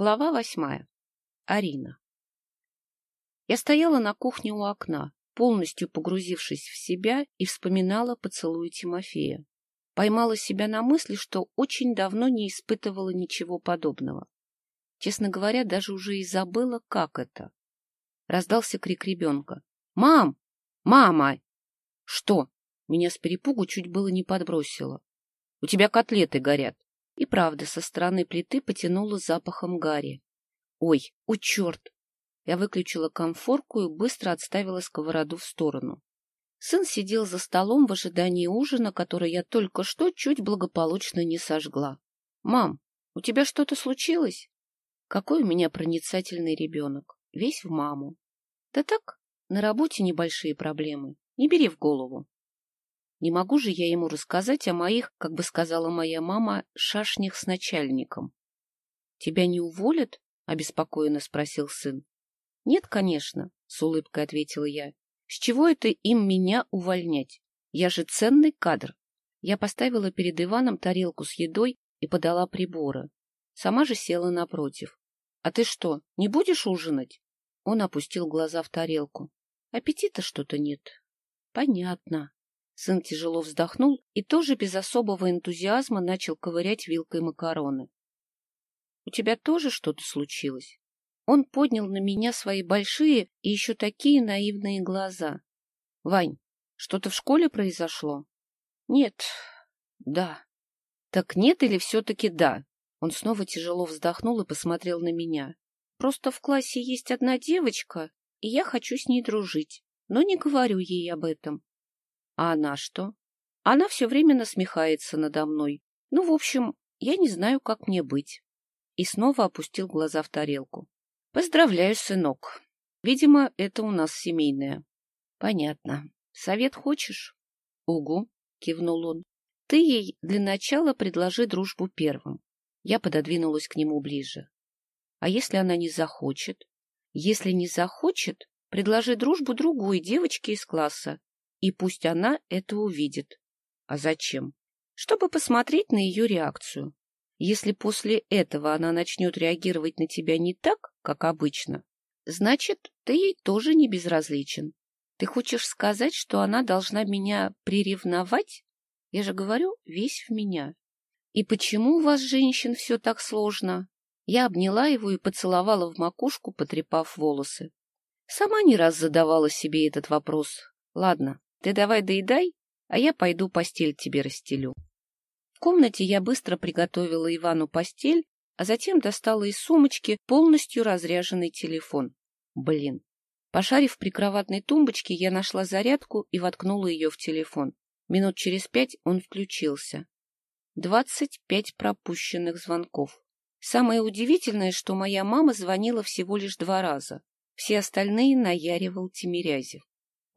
Глава восьмая. Арина. Я стояла на кухне у окна, полностью погрузившись в себя, и вспоминала поцелуй Тимофея. Поймала себя на мысли, что очень давно не испытывала ничего подобного. Честно говоря, даже уже и забыла, как это. Раздался крик ребенка. «Мам! Мама!» «Что?» Меня с перепугу чуть было не подбросило. «У тебя котлеты горят». И правда, со стороны плиты потянуло запахом гари. Ой, о черт! Я выключила комфорку и быстро отставила сковороду в сторону. Сын сидел за столом в ожидании ужина, который я только что чуть благополучно не сожгла. — Мам, у тебя что-то случилось? Какой у меня проницательный ребенок. Весь в маму. Да так, на работе небольшие проблемы. Не бери в голову. Не могу же я ему рассказать о моих, как бы сказала моя мама, шашнях с начальником. — Тебя не уволят? — обеспокоенно спросил сын. — Нет, конечно, — с улыбкой ответила я. — С чего это им меня увольнять? Я же ценный кадр. Я поставила перед Иваном тарелку с едой и подала приборы. Сама же села напротив. — А ты что, не будешь ужинать? Он опустил глаза в тарелку. — Аппетита что-то нет. — Понятно. Сын тяжело вздохнул и тоже без особого энтузиазма начал ковырять вилкой макароны. — У тебя тоже что-то случилось? Он поднял на меня свои большие и еще такие наивные глаза. — Вань, что-то в школе произошло? — Нет. — Да. — Так нет или все-таки да? Он снова тяжело вздохнул и посмотрел на меня. — Просто в классе есть одна девочка, и я хочу с ней дружить, но не говорю ей об этом. А она что? Она все время насмехается надо мной. Ну, в общем, я не знаю, как мне быть. И снова опустил глаза в тарелку. Поздравляю, сынок. Видимо, это у нас семейное. Понятно. Совет хочешь? Угу, кивнул он. Ты ей для начала предложи дружбу первым. Я пододвинулась к нему ближе. А если она не захочет? Если не захочет, предложи дружбу другой девочке из класса и пусть она это увидит. А зачем? Чтобы посмотреть на ее реакцию. Если после этого она начнет реагировать на тебя не так, как обычно, значит, ты ей тоже не безразличен. Ты хочешь сказать, что она должна меня приревновать? Я же говорю, весь в меня. И почему у вас, женщин, все так сложно? Я обняла его и поцеловала в макушку, потрепав волосы. Сама не раз задавала себе этот вопрос. Ладно, ты давай доедай, а я пойду постель тебе расстелю. В комнате я быстро приготовила Ивану постель, а затем достала из сумочки полностью разряженный телефон. Блин. Пошарив в прикроватной тумбочке, я нашла зарядку и воткнула ее в телефон. Минут через пять он включился. Двадцать пять пропущенных звонков. Самое удивительное, что моя мама звонила всего лишь два раза. Все остальные наяривал Тимирязев.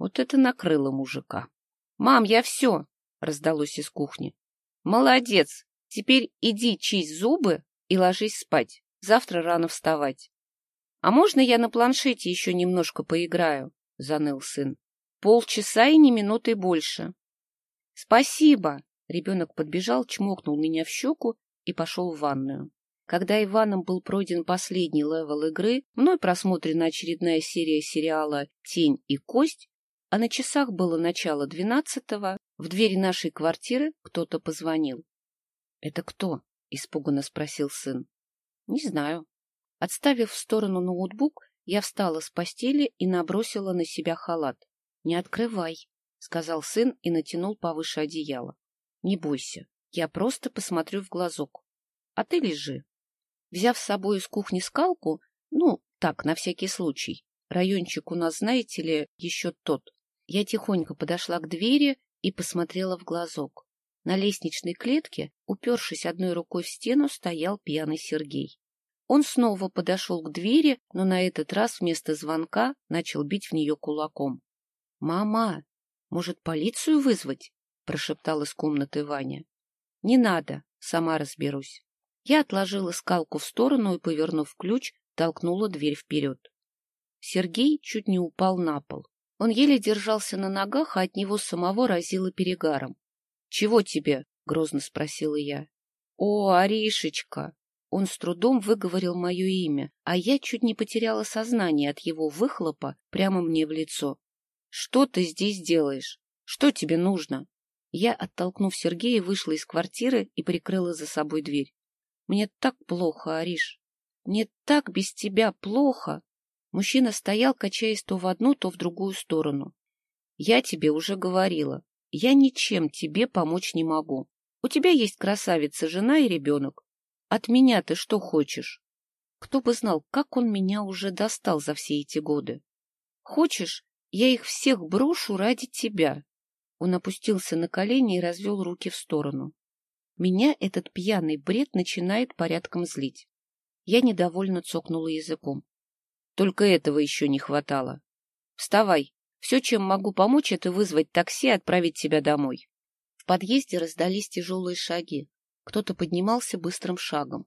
Вот это накрыло мужика. «Мам, я все!» — раздалось из кухни. «Молодец! Теперь иди чисть зубы и ложись спать. Завтра рано вставать». «А можно я на планшете еще немножко поиграю?» — заныл сын. «Полчаса и не минуты больше». «Спасибо!» — ребенок подбежал, чмокнул меня в щеку и пошел в ванную. Когда Иваном был пройден последний level игры, мной просмотрена очередная серия сериала «Тень и кость», а на часах было начало двенадцатого, в двери нашей квартиры кто-то позвонил. — Это кто? — испуганно спросил сын. — Не знаю. Отставив в сторону ноутбук, я встала с постели и набросила на себя халат. — Не открывай, — сказал сын и натянул повыше одеяло. — Не бойся, я просто посмотрю в глазок. А ты лежи. Взяв с собой из кухни скалку, ну, так, на всякий случай, райончик у нас, знаете ли, еще тот, я тихонько подошла к двери и посмотрела в глазок. На лестничной клетке, упершись одной рукой в стену, стоял пьяный Сергей. Он снова подошел к двери, но на этот раз вместо звонка начал бить в нее кулаком. — Мама, может, полицию вызвать? — прошептал из комнаты Ваня. — Не надо, сама разберусь. Я отложила скалку в сторону и, повернув ключ, толкнула дверь вперед. Сергей чуть не упал на пол. Он еле держался на ногах, а от него самого разило перегаром. — Чего тебе? — грозно спросила я. — О, Аришечка! Он с трудом выговорил мое имя, а я чуть не потеряла сознание от его выхлопа прямо мне в лицо. — Что ты здесь делаешь? Что тебе нужно? Я, оттолкнув Сергея, вышла из квартиры и прикрыла за собой дверь. — Мне так плохо, Ариш. Мне так без тебя плохо. Мужчина стоял, качаясь то в одну, то в другую сторону. — Я тебе уже говорила. Я ничем тебе помочь не могу. У тебя есть красавица, жена и ребенок. От меня ты что хочешь? Кто бы знал, как он меня уже достал за все эти годы. Хочешь, я их всех брошу ради тебя. Он опустился на колени и развел руки в сторону. Меня этот пьяный бред начинает порядком злить. Я недовольно цокнула языком. Только этого еще не хватало. Вставай. Все, чем могу помочь, это вызвать такси и отправить тебя домой. В подъезде раздались тяжелые шаги. Кто-то поднимался быстрым шагом.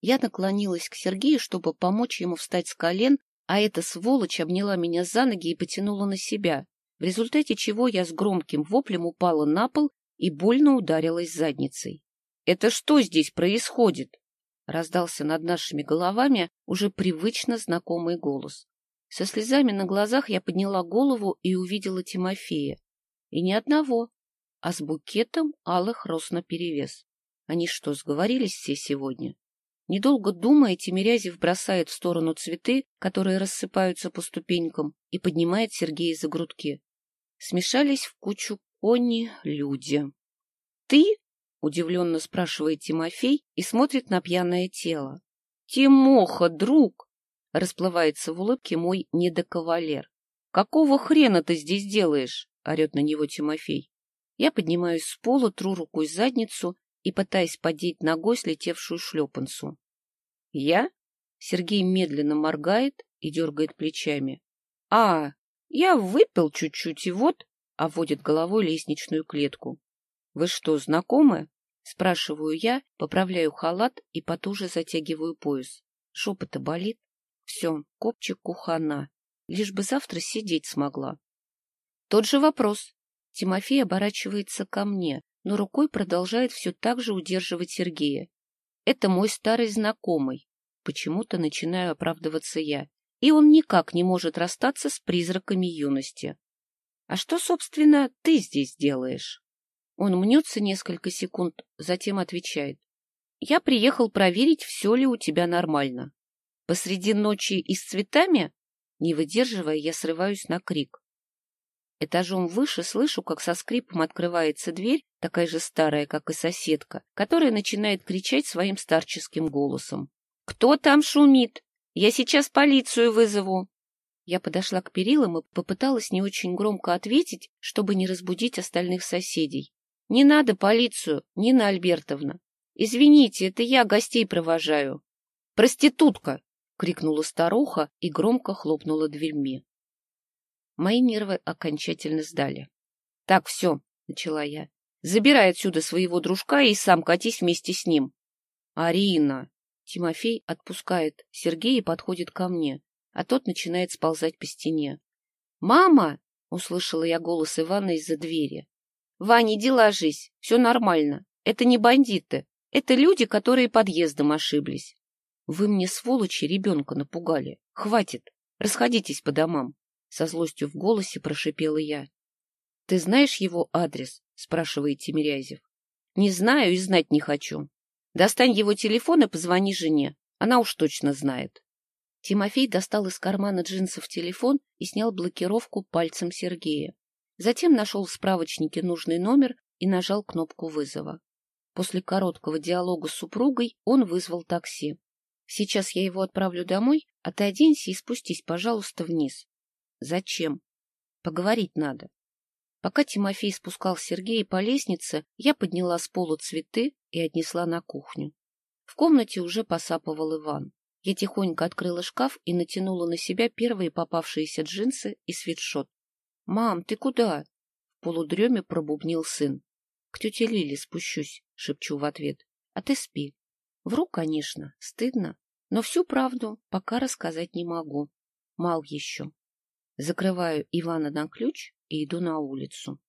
Я наклонилась к Сергею, чтобы помочь ему встать с колен, а эта сволочь обняла меня за ноги и потянула на себя, в результате чего я с громким воплем упала на пол и больно ударилась задницей. — Это что здесь происходит? — раздался над нашими головами уже привычно знакомый голос. Со слезами на глазах я подняла голову и увидела Тимофея. И ни одного, а с букетом алых роз наперевес. Они что, сговорились все сегодня? Недолго думая, Тимирязев бросает в сторону цветы, которые рассыпаются по ступенькам, и поднимает Сергея за грудки. Смешались в кучу кони люди. — Ты? — удивленно спрашивает Тимофей и смотрит на пьяное тело. — Тимоха, друг! — расплывается в улыбке мой недокавалер. — Какого хрена ты здесь делаешь? — орет на него Тимофей. Я поднимаюсь с пола, тру рукой задницу и пытаясь подеть ногой слетевшую шлепанцу. — Я? — Сергей медленно моргает и дергает плечами. — А, я выпил чуть-чуть и вот... — оводит головой лестничную клетку. — Вы что, знакомы? — спрашиваю я, поправляю халат и потуже затягиваю пояс. Жопа-то болит. Все, копчик кухана. Лишь бы завтра сидеть смогла. Тот же вопрос. Тимофей оборачивается ко мне, но рукой продолжает все так же удерживать Сергея. Это мой старый знакомый. Почему-то начинаю оправдываться я. И он никак не может расстаться с призраками юности. А что, собственно, ты здесь делаешь? Он мнется несколько секунд, затем отвечает. Я приехал проверить, все ли у тебя нормально. Посреди ночи и с цветами? Не выдерживая, я срываюсь на крик. Этажом выше слышу, как со скрипом открывается дверь, такая же старая, как и соседка, которая начинает кричать своим старческим голосом. «Кто там шумит? Я сейчас полицию вызову!» Я подошла к перилам и попыталась не очень громко ответить, чтобы не разбудить остальных соседей. «Не надо полицию, Нина Альбертовна! Извините, это я гостей провожаю!» «Проститутка!» — крикнула старуха и громко хлопнула дверьми. Мои нервы окончательно сдали. — Так, все, — начала я. — Забирай отсюда своего дружка и сам катись вместе с ним. — Арина! Тимофей отпускает Сергея и подходит ко мне, а тот начинает сползать по стене. «Мама!» — услышала я голос Ивана из-за двери. «Ваня, иди ложись, все нормально. Это не бандиты, это люди, которые подъездом ошиблись. Вы мне, сволочи, ребенка напугали. Хватит, расходитесь по домам. Со злостью в голосе прошипела я. — Ты знаешь его адрес? — спрашивает Тимирязев. — Не знаю и знать не хочу. Достань его телефон и позвони жене. Она уж точно знает. Тимофей достал из кармана джинсов телефон и снял блокировку пальцем Сергея. Затем нашел в справочнике нужный номер и нажал кнопку вызова. После короткого диалога с супругой он вызвал такси. «Сейчас я его отправлю домой, а ты оденься и спустись, пожалуйста, вниз. Зачем? Поговорить надо. Пока Тимофей спускал Сергея по лестнице, я подняла с пола цветы и отнесла на кухню. В комнате уже посапывал Иван. Я тихонько открыла шкаф и натянула на себя первые попавшиеся джинсы и свитшот. — Мам, ты куда? — в полудреме пробубнил сын. — К тете Лиле спущусь, — шепчу в ответ. — А ты спи. Вру, конечно, стыдно, но всю правду пока рассказать не могу. Мал еще. Закрываю Ивана на ключ и иду на улицу.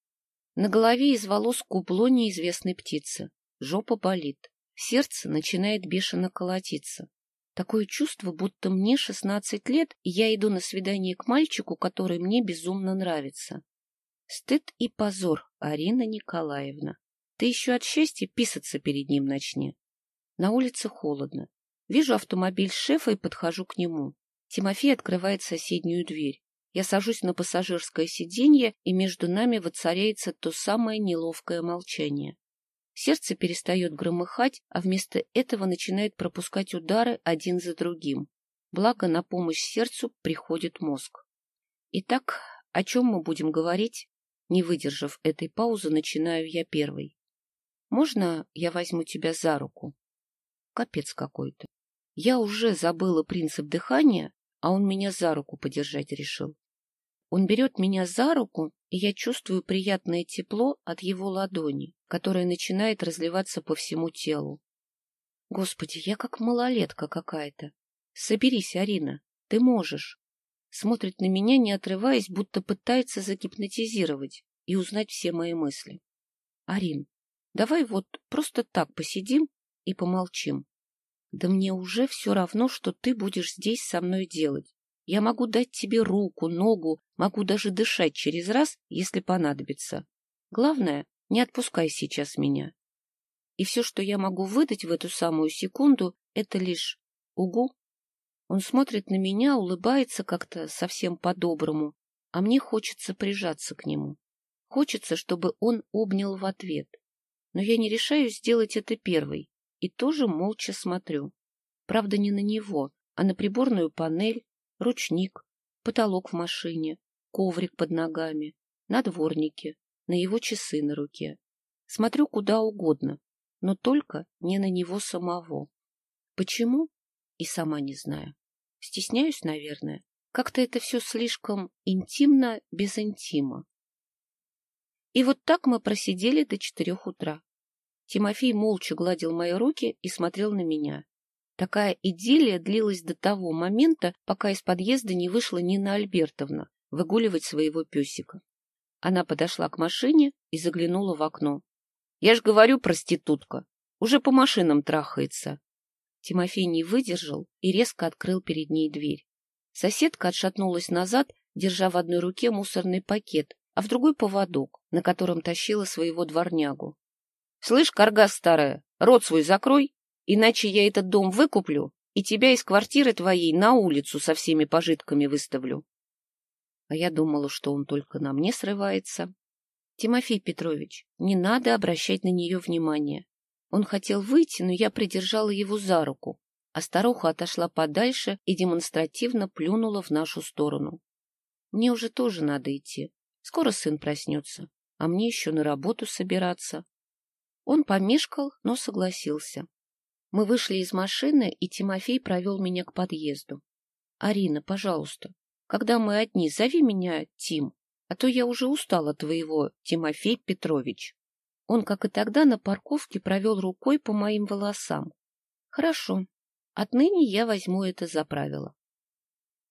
На голове из волос кубло неизвестной птицы. Жопа болит. Сердце начинает бешено колотиться. Такое чувство, будто мне шестнадцать лет, и я иду на свидание к мальчику, который мне безумно нравится. Стыд и позор, Арина Николаевна. Ты еще от счастья писаться перед ним начни. На улице холодно. Вижу автомобиль шефа и подхожу к нему. Тимофей открывает соседнюю дверь. Я сажусь на пассажирское сиденье, и между нами воцаряется то самое неловкое молчание. Сердце перестает громыхать, а вместо этого начинает пропускать удары один за другим. Благо, на помощь сердцу приходит мозг. Итак, о чем мы будем говорить? Не выдержав этой паузы, начинаю я первой. Можно я возьму тебя за руку? Капец какой-то. Я уже забыла принцип дыхания, а он меня за руку подержать решил. Он берет меня за руку, и я чувствую приятное тепло от его ладони, которое начинает разливаться по всему телу. Господи, я как малолетка какая-то. Соберись, Арина, ты можешь. Смотрит на меня, не отрываясь, будто пытается загипнотизировать и узнать все мои мысли. Арин, давай вот просто так посидим и помолчим. Да мне уже все равно, что ты будешь здесь со мной делать. Я могу дать тебе руку, ногу, могу даже дышать через раз, если понадобится. Главное, не отпускай сейчас меня. И все, что я могу выдать в эту самую секунду, это лишь «Угу». Он смотрит на меня, улыбается как-то совсем по-доброму, а мне хочется прижаться к нему. Хочется, чтобы он обнял в ответ. Но я не решаюсь сделать это первой и тоже молча смотрю. Правда, не на него, а на приборную панель, ручник, потолок в машине, коврик под ногами, на дворнике, на его часы на руке. Смотрю куда угодно, но только не на него самого. Почему? И сама не знаю. Стесняюсь, наверное. Как-то это все слишком интимно, без интима. И вот так мы просидели до четырех утра. Тимофей молча гладил мои руки и смотрел на меня. Такая идиллия длилась до того момента, пока из подъезда не вышла Нина Альбертовна выгуливать своего песика. Она подошла к машине и заглянула в окно. — Я ж говорю, проститутка, уже по машинам трахается. Тимофей не выдержал и резко открыл перед ней дверь. Соседка отшатнулась назад, держа в одной руке мусорный пакет, а в другой поводок, на котором тащила своего дворнягу. — Слышь, карга старая, рот свой закрой Иначе я этот дом выкуплю и тебя из квартиры твоей на улицу со всеми пожитками выставлю. А я думала, что он только на мне срывается. Тимофей Петрович, не надо обращать на нее внимание. Он хотел выйти, но я придержала его за руку, а старуха отошла подальше и демонстративно плюнула в нашу сторону. Мне уже тоже надо идти. Скоро сын проснется, а мне еще на работу собираться. Он помешкал, но согласился. Мы вышли из машины, и Тимофей провел меня к подъезду. — Арина, пожалуйста, когда мы одни, зови меня Тим, а то я уже устал от твоего Тимофей Петрович. Он, как и тогда, на парковке провел рукой по моим волосам. — Хорошо, отныне я возьму это за правило.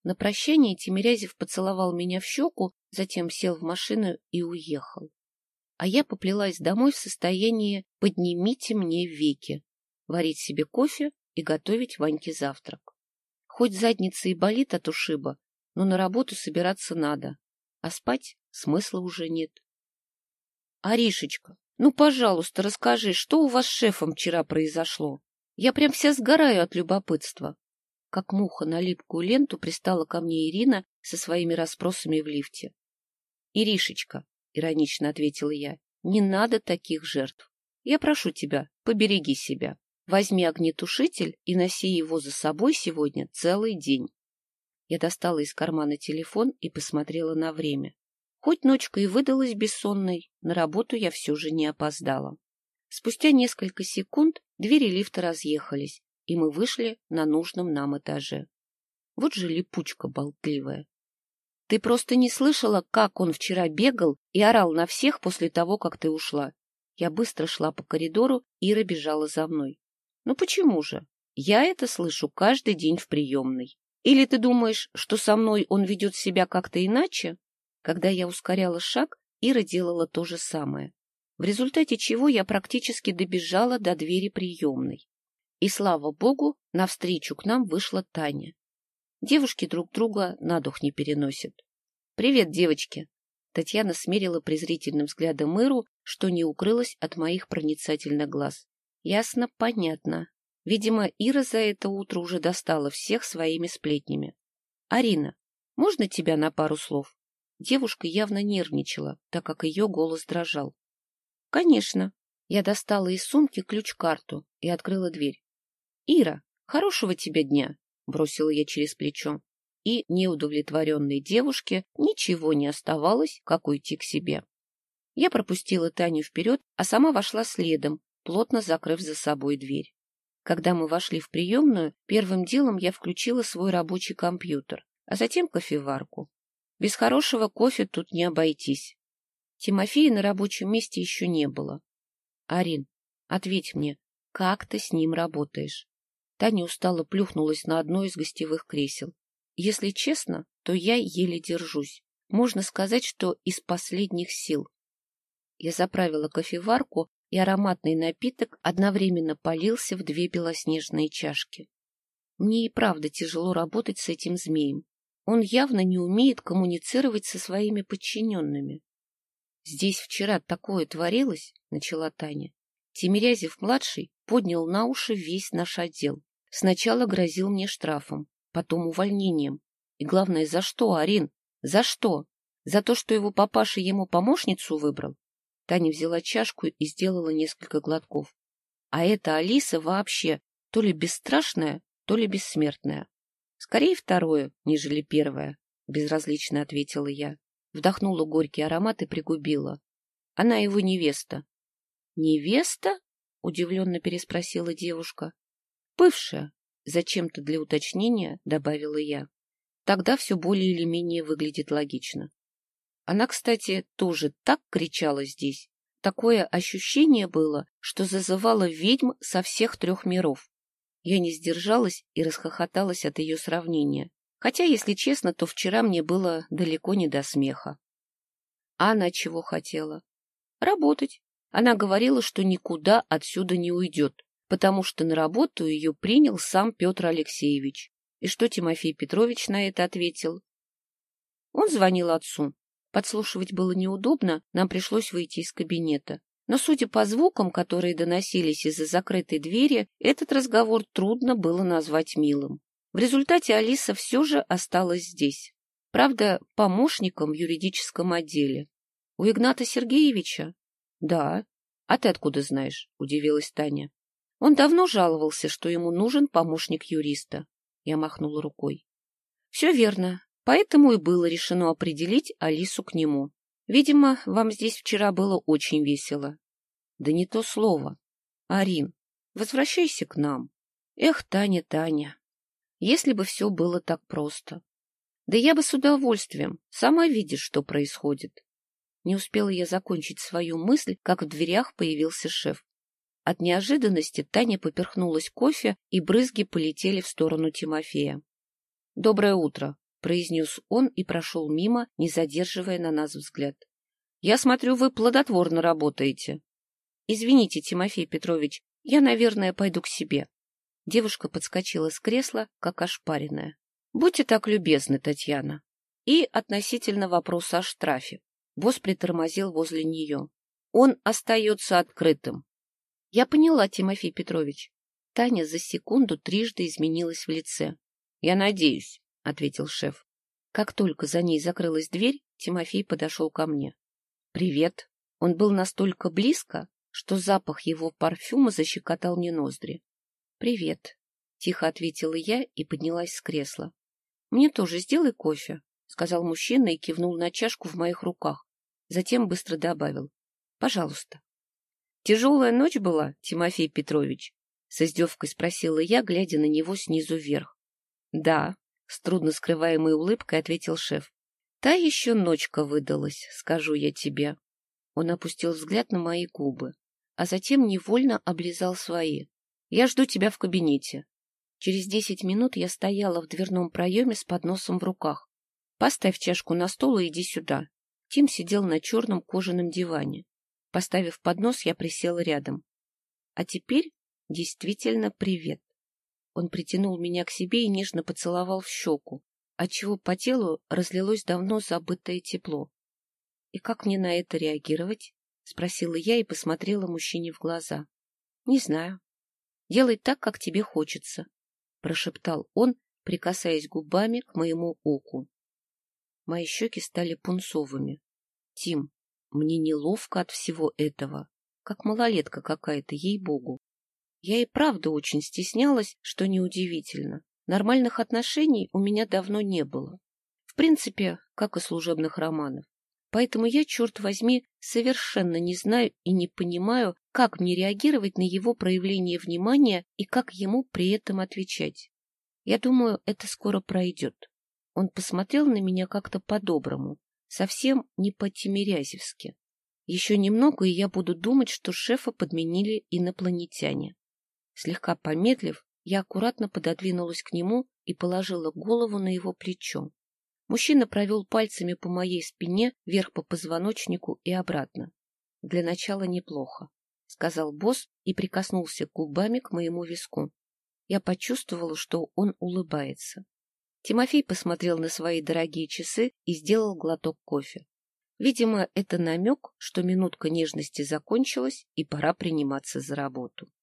На прощание Тимирязев поцеловал меня в щеку, затем сел в машину и уехал. А я поплелась домой в состоянии «поднимите мне веки», варить себе кофе и готовить Ваньке завтрак. Хоть задница и болит от ушиба, но на работу собираться надо, а спать смысла уже нет. — Аришечка, ну, пожалуйста, расскажи, что у вас с шефом вчера произошло? Я прям вся сгораю от любопытства. Как муха на липкую ленту пристала ко мне Ирина со своими расспросами в лифте. — Иришечка, — иронично ответила я, — не надо таких жертв. Я прошу тебя, побереги себя. Возьми огнетушитель и носи его за собой сегодня целый день. Я достала из кармана телефон и посмотрела на время. Хоть ночка и выдалась бессонной, на работу я все же не опоздала. Спустя несколько секунд двери лифта разъехались, и мы вышли на нужном нам этаже. Вот же липучка болтливая. Ты просто не слышала, как он вчера бегал и орал на всех после того, как ты ушла. Я быстро шла по коридору, Ира бежала за мной. Ну почему же? Я это слышу каждый день в приемной. Или ты думаешь, что со мной он ведет себя как-то иначе? Когда я ускоряла шаг, Ира делала то же самое. в результате чего я практически добежала до двери приемной. И, слава богу, навстречу к нам вышла Таня. Девушки друг друга на дух не переносят. «Привет, девочки!» Татьяна смерила презрительным взглядом Мэру, что не укрылось от моих проницательных глаз. Ясно, понятно. Видимо, Ира за это утро уже достала всех своими сплетнями. «Арина, можно тебя на пару слов?» Девушка явно нервничала, так как ее голос дрожал. «Конечно». Я достала из сумки ключ-карту и открыла дверь. «Ира, хорошего тебе дня!» — бросила я через плечо. И неудовлетворенной девушке ничего не оставалось, как уйти к себе. Я пропустила Таню вперед, а сама вошла следом, плотно закрыв за собой дверь. Когда мы вошли в приемную, первым делом я включила свой рабочий компьютер, а затем кофеварку. Без хорошего кофе тут не обойтись. Тимофея на рабочем месте еще не было. Арин, ответь мне, как ты с ним работаешь? Таня устало плюхнулась на одно из гостевых кресел. Если честно, то я еле держусь. Можно сказать, что из последних сил. Я заправила кофеварку, и ароматный напиток одновременно полился в две белоснежные чашки. Мне и правда тяжело работать с этим змеем. Он явно не умеет коммуницировать со своими подчиненными. — Здесь вчера такое творилось, — начала Таня. Тимирязев-младший поднял на уши весь наш отдел. Сначала грозил мне штрафом, потом увольнением. И главное, за что, Арин? За что? За то, что его папаша ему помощницу выбрал? Таня взяла чашку и сделала несколько глотков. А эта Алиса вообще то ли бесстрашная, то ли бессмертная. Скорее второе, нежели первое, безразлично ответила я. Вдохнула горький аромат и пригубила. Она его невеста. Невеста? удивленно переспросила девушка. Бывшая, зачем-то для уточнения добавила я. Тогда все более или менее выглядит логично. Она, кстати, тоже так кричала здесь. Такое ощущение было, что зазывала ведьм со всех трех миров. Я не сдержалась и расхохоталась от ее сравнения. Хотя, если честно, то вчера мне было далеко не до смеха. А она чего хотела? Работать. Она говорила, что никуда отсюда не уйдет, потому что на работу ее принял сам Петр Алексеевич. И что Тимофей Петрович на это ответил? Он звонил отцу. Подслушивать было неудобно, нам пришлось выйти из кабинета. Но, судя по звукам, которые доносились из-за закрытой двери, этот разговор трудно было назвать милым. В результате Алиса все же осталась здесь. Правда, помощником в юридическом отделе. У Игната Сергеевича? Да. А ты откуда знаешь? Удивилась Таня. Он давно жаловался, что ему нужен помощник юриста. Я махнула рукой. Все верно. Поэтому и было решено определить Алису к нему. Видимо, вам здесь вчера было очень весело. Да не то слово. Арин, возвращайся к нам. Эх, Таня, Таня, если бы все было так просто. Да я бы с удовольствием. Сама видишь, что происходит. Не успела я закончить свою мысль, как в дверях появился шеф. От неожиданности Таня поперхнулась кофе, и брызги полетели в сторону Тимофея. — Доброе утро, произнес он и прошел мимо, не задерживая на нас взгляд. — Я смотрю, вы плодотворно работаете. — Извините, Тимофей Петрович, я, наверное, пойду к себе. Девушка подскочила с кресла, как ошпаренная. — Будьте так любезны, Татьяна. И относительно вопроса о штрафе. Босс притормозил возле нее. Он остается открытым. — Я поняла, Тимофей Петрович. Таня за секунду трижды изменилась в лице. — Я надеюсь. — ответил шеф. Как только за ней закрылась дверь, Тимофей подошел ко мне. «Привет». Он был настолько близко, что запах его парфюма защекотал мне ноздри. «Привет», — тихо ответила я и поднялась с кресла. «Мне тоже сделай кофе», — сказал мужчина и кивнул на чашку в моих руках. Затем быстро добавил. «Пожалуйста». «Тяжелая ночь была, Тимофей Петрович?» — с издевкой спросила я, глядя на него снизу вверх. «Да», с трудно скрываемой улыбкой ответил шеф. Та еще ночка выдалась, скажу я тебе. Он опустил взгляд на мои губы, а затем невольно облизал свои. Я жду тебя в кабинете. Через десять минут я стояла в дверном проеме с подносом в руках. Поставь чашку на стол и иди сюда. Тим сидел на черном кожаном диване. Поставив поднос, я присела рядом. А теперь действительно привет. Он притянул меня к себе и нежно поцеловал в щеку, отчего по телу разлилось давно забытое тепло. — И как мне на это реагировать? — спросила я и посмотрела мужчине в глаза. — Не знаю. — Делай так, как тебе хочется, — прошептал он, прикасаясь губами к моему оку. Мои щеки стали пунцовыми. — Тим, мне неловко от всего этого, как малолетка какая-то, ей-богу. Я и правда очень стеснялась, что неудивительно. Нормальных отношений у меня давно не было. В принципе, как и служебных романов. Поэтому я, черт возьми, совершенно не знаю и не понимаю, как мне реагировать на его проявление внимания и как ему при этом отвечать. Я думаю, это скоро пройдет. Он посмотрел на меня как-то по-доброму, совсем не по-тимирязевски. Еще немного, и я буду думать, что шефа подменили инопланетяне. Слегка помедлив, я аккуратно пододвинулась к нему и положила голову на его плечо. Мужчина провел пальцами по моей спине, вверх по позвоночнику и обратно. Для начала неплохо, — сказал босс и прикоснулся губами к моему виску. Я почувствовала, что он улыбается. Тимофей посмотрел на свои дорогие часы и сделал глоток кофе. Видимо, это намек, что минутка нежности закончилась и пора приниматься за работу. —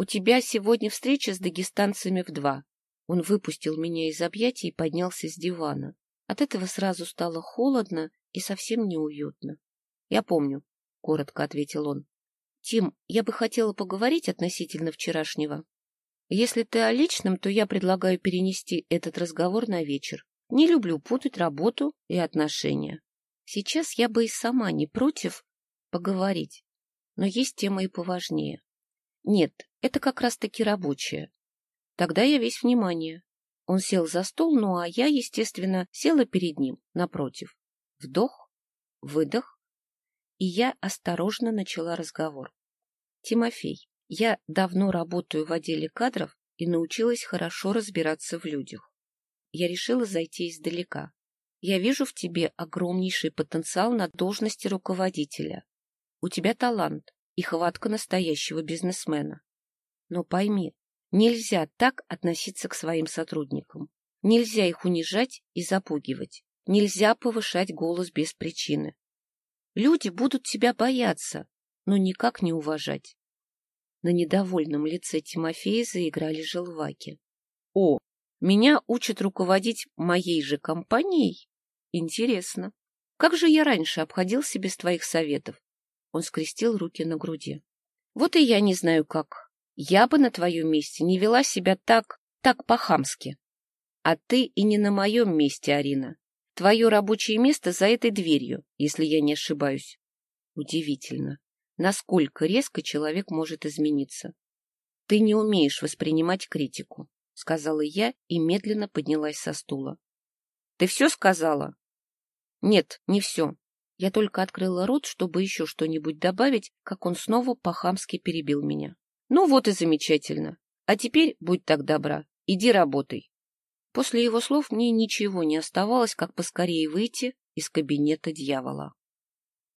У тебя сегодня встреча с дагестанцами в два. Он выпустил меня из объятий и поднялся с дивана. От этого сразу стало холодно и совсем неуютно. — Я помню, — коротко ответил он. — Тим, я бы хотела поговорить относительно вчерашнего. Если ты о личном, то я предлагаю перенести этот разговор на вечер. Не люблю путать работу и отношения. Сейчас я бы и сама не против поговорить, но есть темы и поважнее. Нет, это как раз-таки рабочее. Тогда я весь внимание. Он сел за стол, ну а я, естественно, села перед ним, напротив. Вдох, выдох, и я осторожно начала разговор. Тимофей, я давно работаю в отделе кадров и научилась хорошо разбираться в людях. Я решила зайти издалека. Я вижу в тебе огромнейший потенциал на должности руководителя. У тебя талант, и хватка настоящего бизнесмена. Но пойми, нельзя так относиться к своим сотрудникам. Нельзя их унижать и запугивать. Нельзя повышать голос без причины. Люди будут тебя бояться, но никак не уважать. На недовольном лице Тимофея заиграли желваки. — О, меня учат руководить моей же компанией? Интересно. Как же я раньше обходился без твоих советов? Он скрестил руки на груди. Вот и я не знаю как. Я бы на твоем месте не вела себя так, так по-хамски. А ты и не на моем месте, Арина. Твое рабочее место за этой дверью, если я не ошибаюсь. Удивительно, насколько резко человек может измениться. Ты не умеешь воспринимать критику, сказала я и медленно поднялась со стула. Ты все сказала? Нет, не все. Я только открыла рот, чтобы еще что-нибудь добавить, как он снова по-хамски перебил меня. Ну вот и замечательно. А теперь, будь так добра, иди работай. После его слов мне ничего не оставалось, как поскорее выйти из кабинета дьявола.